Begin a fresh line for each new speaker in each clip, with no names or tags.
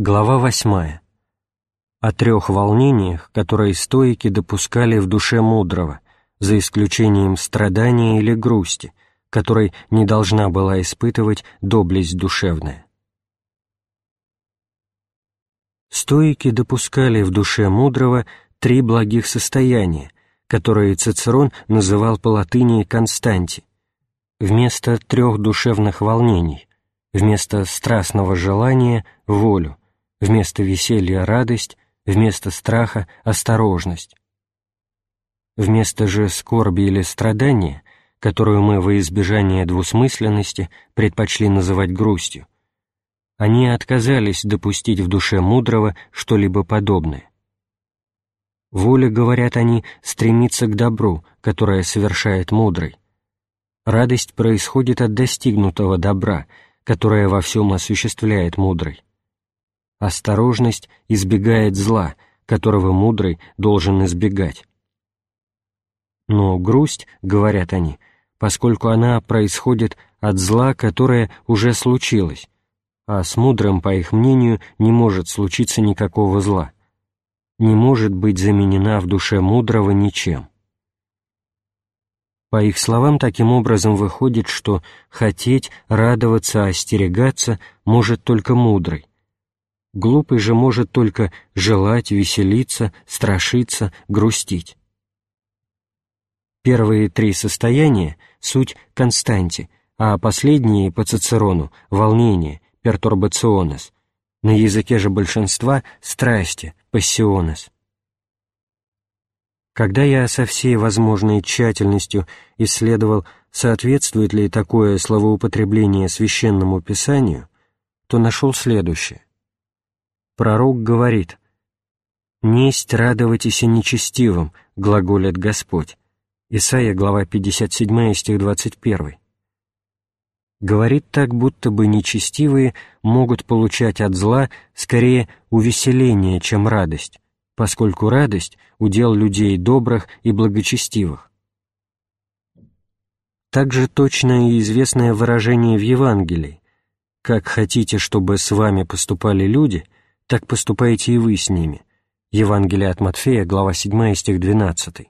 Глава восьмая. О трех волнениях, которые стоики допускали в душе мудрого, за исключением страдания или грусти, которой не должна была испытывать доблесть душевная. Стоики допускали в душе мудрого три благих состояния, которые Цицерон называл по латыни «константи», вместо трех душевных волнений, вместо страстного желания — волю, вместо веселья — радость, вместо страха — осторожность. Вместо же скорби или страдания, которую мы во избежание двусмысленности предпочли называть грустью, они отказались допустить в душе мудрого что-либо подобное. Воля, говорят они, стремится к добру, которое совершает мудрый. Радость происходит от достигнутого добра, которое во всем осуществляет мудрый. Осторожность избегает зла, которого мудрый должен избегать. Но грусть, говорят они, поскольку она происходит от зла, которое уже случилось, а с мудрым, по их мнению, не может случиться никакого зла, не может быть заменена в душе мудрого ничем. По их словам, таким образом выходит, что хотеть, радоваться, остерегаться может только мудрый. Глупый же может только желать, веселиться, страшиться, грустить. Первые три состояния — суть константи, а последние по Цицерону — волнение, пертурбационес, на языке же большинства — страсти, пассионес. Когда я со всей возможной тщательностью исследовал, соответствует ли такое словоупотребление священному писанию, то нашел следующее. Пророк говорит «Несть радовайтесь нечестивым», глаголит Господь, Исайя, глава 57, стих 21. Говорит так, будто бы нечестивые могут получать от зла скорее увеселение, чем радость, поскольку радость — удел людей добрых и благочестивых. Также точное и известное выражение в Евангелии «Как хотите, чтобы с вами поступали люди, так поступайте и вы с ними» Евангелие от Матфея, глава 7, стих 12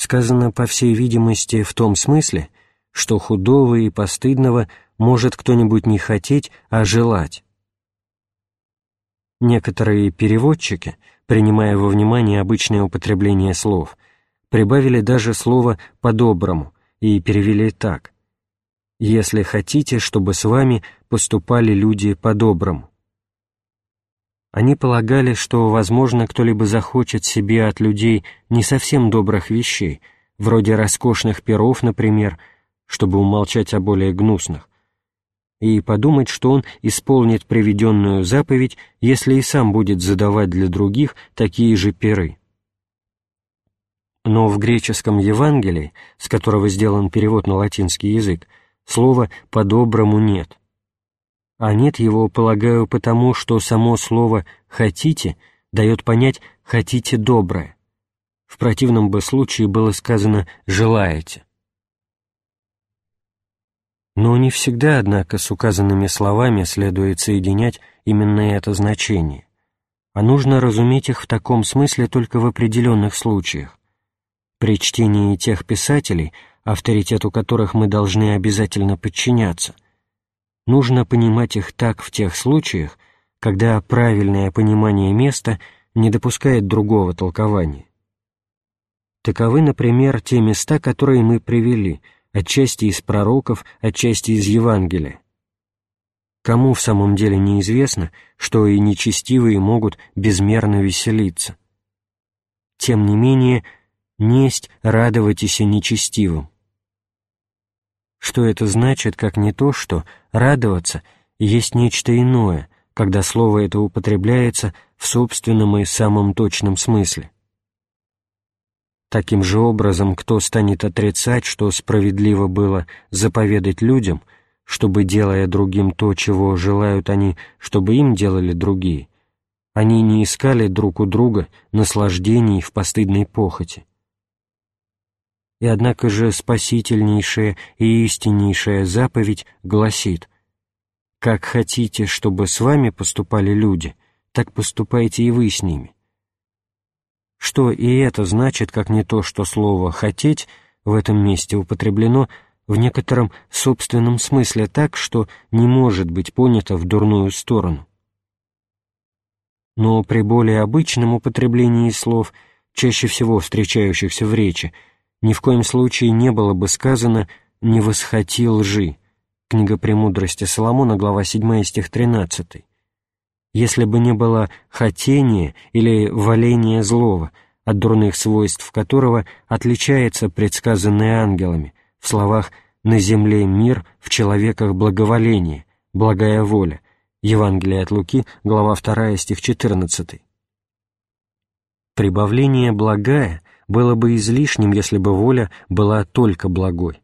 сказано, по всей видимости, в том смысле, что худого и постыдного может кто-нибудь не хотеть, а желать. Некоторые переводчики, принимая во внимание обычное употребление слов, прибавили даже слово «по-доброму» и перевели так «Если хотите, чтобы с вами поступали люди по-доброму». Они полагали, что, возможно, кто-либо захочет себе от людей не совсем добрых вещей, вроде роскошных перов, например, чтобы умолчать о более гнусных, и подумать, что он исполнит приведенную заповедь, если и сам будет задавать для других такие же перы. Но в греческом Евангелии, с которого сделан перевод на латинский язык, слова «по-доброму» нет а нет его, полагаю, потому, что само слово «хотите» дает понять «хотите доброе». В противном бы случае было сказано «желаете». Но не всегда, однако, с указанными словами следует соединять именно это значение, а нужно разуметь их в таком смысле только в определенных случаях. При чтении тех писателей, авторитету которых мы должны обязательно подчиняться – нужно понимать их так в тех случаях, когда правильное понимание места не допускает другого толкования. Таковы, например, те места, которые мы привели, отчасти из пророков, отчасти из Евангелия. Кому в самом деле неизвестно, что и нечестивые могут безмерно веселиться? Тем не менее, несть радовайтесь и нечестивым. Что это значит, как не то, что радоваться есть нечто иное, когда слово это употребляется в собственном и самом точном смысле? Таким же образом, кто станет отрицать, что справедливо было заповедать людям, чтобы, делая другим то, чего желают они, чтобы им делали другие, они не искали друг у друга наслаждений в постыдной похоти и однако же спасительнейшая и истиннейшая заповедь гласит как хотите, чтобы с вами поступали люди, так поступайте и вы с ними. Что и это значит, как не то, что слово «хотеть» в этом месте употреблено в некотором собственном смысле так, что не может быть понято в дурную сторону. Но при более обычном употреблении слов, чаще всего встречающихся в речи, ни в коем случае не было бы сказано «не восхоти лжи». Книга «Премудрости Соломона», глава 7, стих 13. Если бы не было хотения или валения злого, от дурных свойств которого отличается предсказанное ангелами в словах «на земле мир, в человеках благоволение, благая воля», Евангелие от Луки, глава 2, стих 14. Прибавление «благая» было бы излишним, если бы воля была только благой.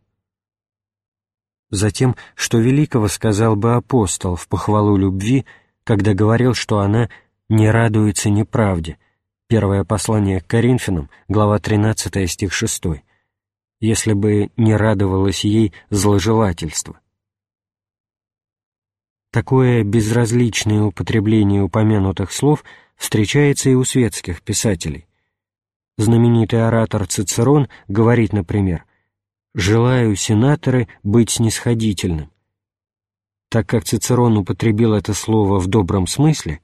Затем, что великого сказал бы апостол в похвалу любви, когда говорил, что она не радуется неправде. Первое послание к Коринфянам, глава 13, стих 6. Если бы не радовалось ей зложелательство. Такое безразличное употребление упомянутых слов встречается и у светских писателей. Знаменитый оратор Цицерон говорит, например, «Желаю, сенаторы, быть снисходительным». Так как Цицерон употребил это слово в добром смысле,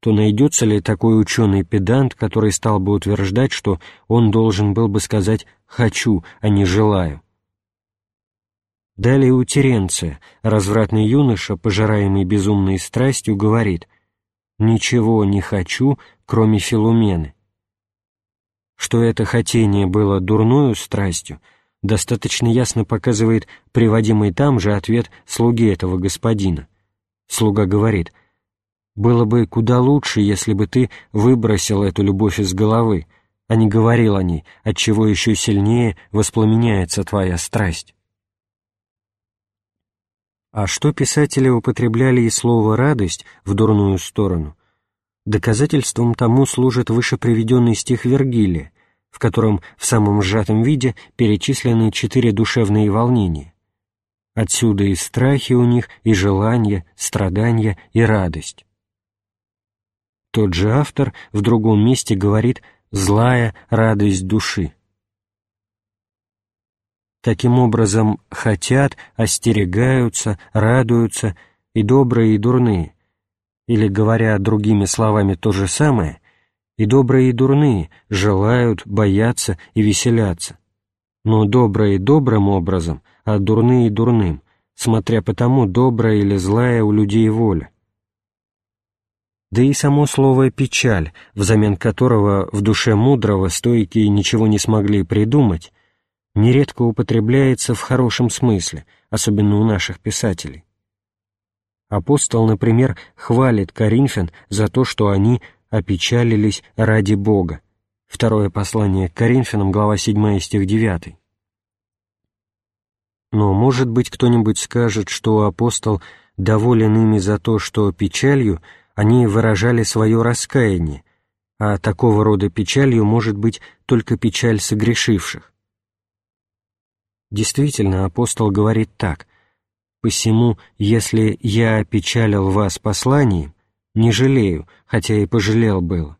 то найдется ли такой ученый-педант, который стал бы утверждать, что он должен был бы сказать «хочу», а не «желаю». Далее у Теренция развратный юноша, пожираемый безумной страстью, говорит «Ничего не хочу, кроме Филумены». Что это хотение было дурною страстью, достаточно ясно показывает приводимый там же ответ слуги этого господина. Слуга говорит, «Было бы куда лучше, если бы ты выбросил эту любовь из головы, а не говорил о ней, отчего еще сильнее воспламеняется твоя страсть». А что писатели употребляли и слово «радость» в дурную сторону, доказательством тому служит выше приведенный стих Вергилия, в котором в самом сжатом виде перечислены четыре душевные волнения. Отсюда и страхи у них, и желания, страдания, и радость. Тот же автор в другом месте говорит «злая радость души». Таким образом, хотят, остерегаются, радуются и добрые, и дурные. Или, говоря другими словами то же самое, и добрые, и дурные желают, боятся и веселятся. Но добрые добрым образом, а дурные дурным, смотря по тому, добрая или злая у людей воля. Да и само слово «печаль», взамен которого в душе мудрого стойки ничего не смогли придумать, нередко употребляется в хорошем смысле, особенно у наших писателей. Апостол, например, хвалит Коринфян за то, что они опечалились ради Бога. Второе послание к Коринфянам, глава 7, стих 9. Но, может быть, кто-нибудь скажет, что апостол доволен ими за то, что печалью они выражали свое раскаяние, а такого рода печалью может быть только печаль согрешивших. Действительно, апостол говорит так, «Посему, если я опечалил вас посланием, не жалею, хотя и пожалел было,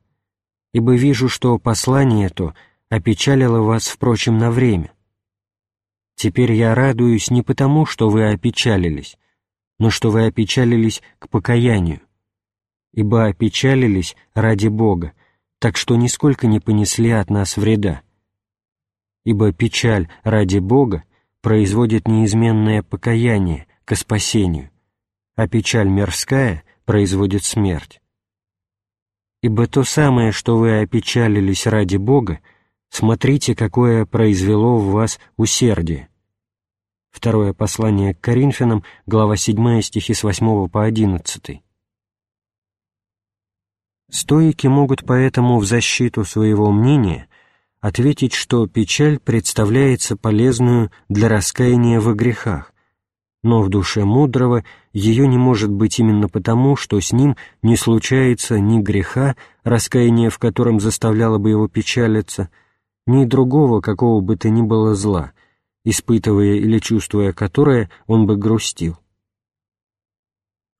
ибо вижу, что послание то опечалило вас, впрочем, на время. Теперь я радуюсь не потому, что вы опечалились, но что вы опечалились к покаянию, ибо опечалились ради Бога, так что нисколько не понесли от нас вреда. Ибо печаль ради Бога производит неизменное покаяние к спасению, а печаль мирская — производит смерть. Ибо то самое, что вы опечалились ради Бога, смотрите, какое произвело в вас усердие. Второе послание к Коринфянам, глава 7, стихи с 8 по 11. Стоики могут поэтому в защиту своего мнения ответить, что печаль представляется полезную для раскаяния во грехах, но в душе мудрого ее не может быть именно потому, что с ним не случается ни греха, раскаяние в котором заставляло бы его печалиться, ни другого какого бы то ни было зла, испытывая или чувствуя которое, он бы грустил.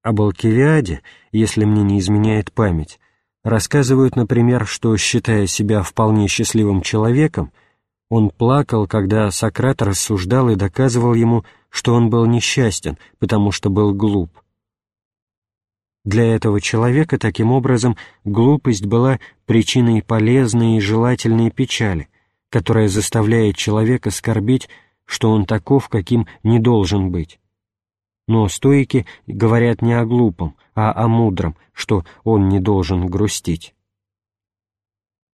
Об Алкивиаде, если мне не изменяет память, рассказывают, например, что, считая себя вполне счастливым человеком, он плакал, когда Сократ рассуждал и доказывал ему, что он был несчастен, потому что был глуп. Для этого человека, таким образом, глупость была причиной полезной и желательной печали, которая заставляет человека скорбить, что он таков, каким не должен быть. Но стоики говорят не о глупом, а о мудром, что он не должен грустить.